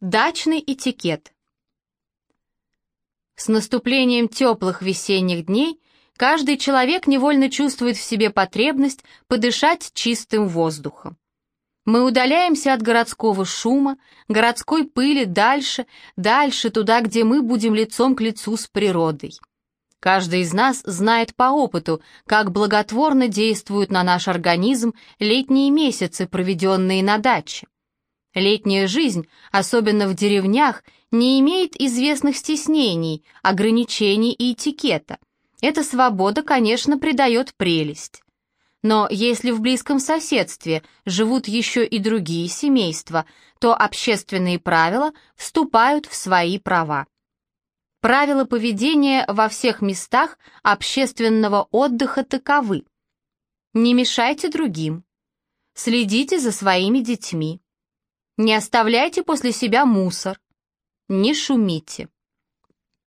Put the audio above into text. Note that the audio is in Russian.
Дачный этикет. С наступлением теплых весенних дней каждый человек невольно чувствует в себе потребность подышать чистым воздухом. Мы удаляемся от городского шума, городской пыли дальше, дальше, туда, где мы будем лицом к лицу с природой. Каждый из нас знает по опыту, как благотворно действуют на наш организм летние месяцы, проведенные на даче. Летняя жизнь, особенно в деревнях, не имеет известных стеснений, ограничений и этикета. Эта свобода, конечно, придает прелесть. Но если в близком соседстве живут еще и другие семейства, то общественные правила вступают в свои права. Правила поведения во всех местах общественного отдыха таковы. Не мешайте другим. Следите за своими детьми. Не оставляйте после себя мусор. Не шумите.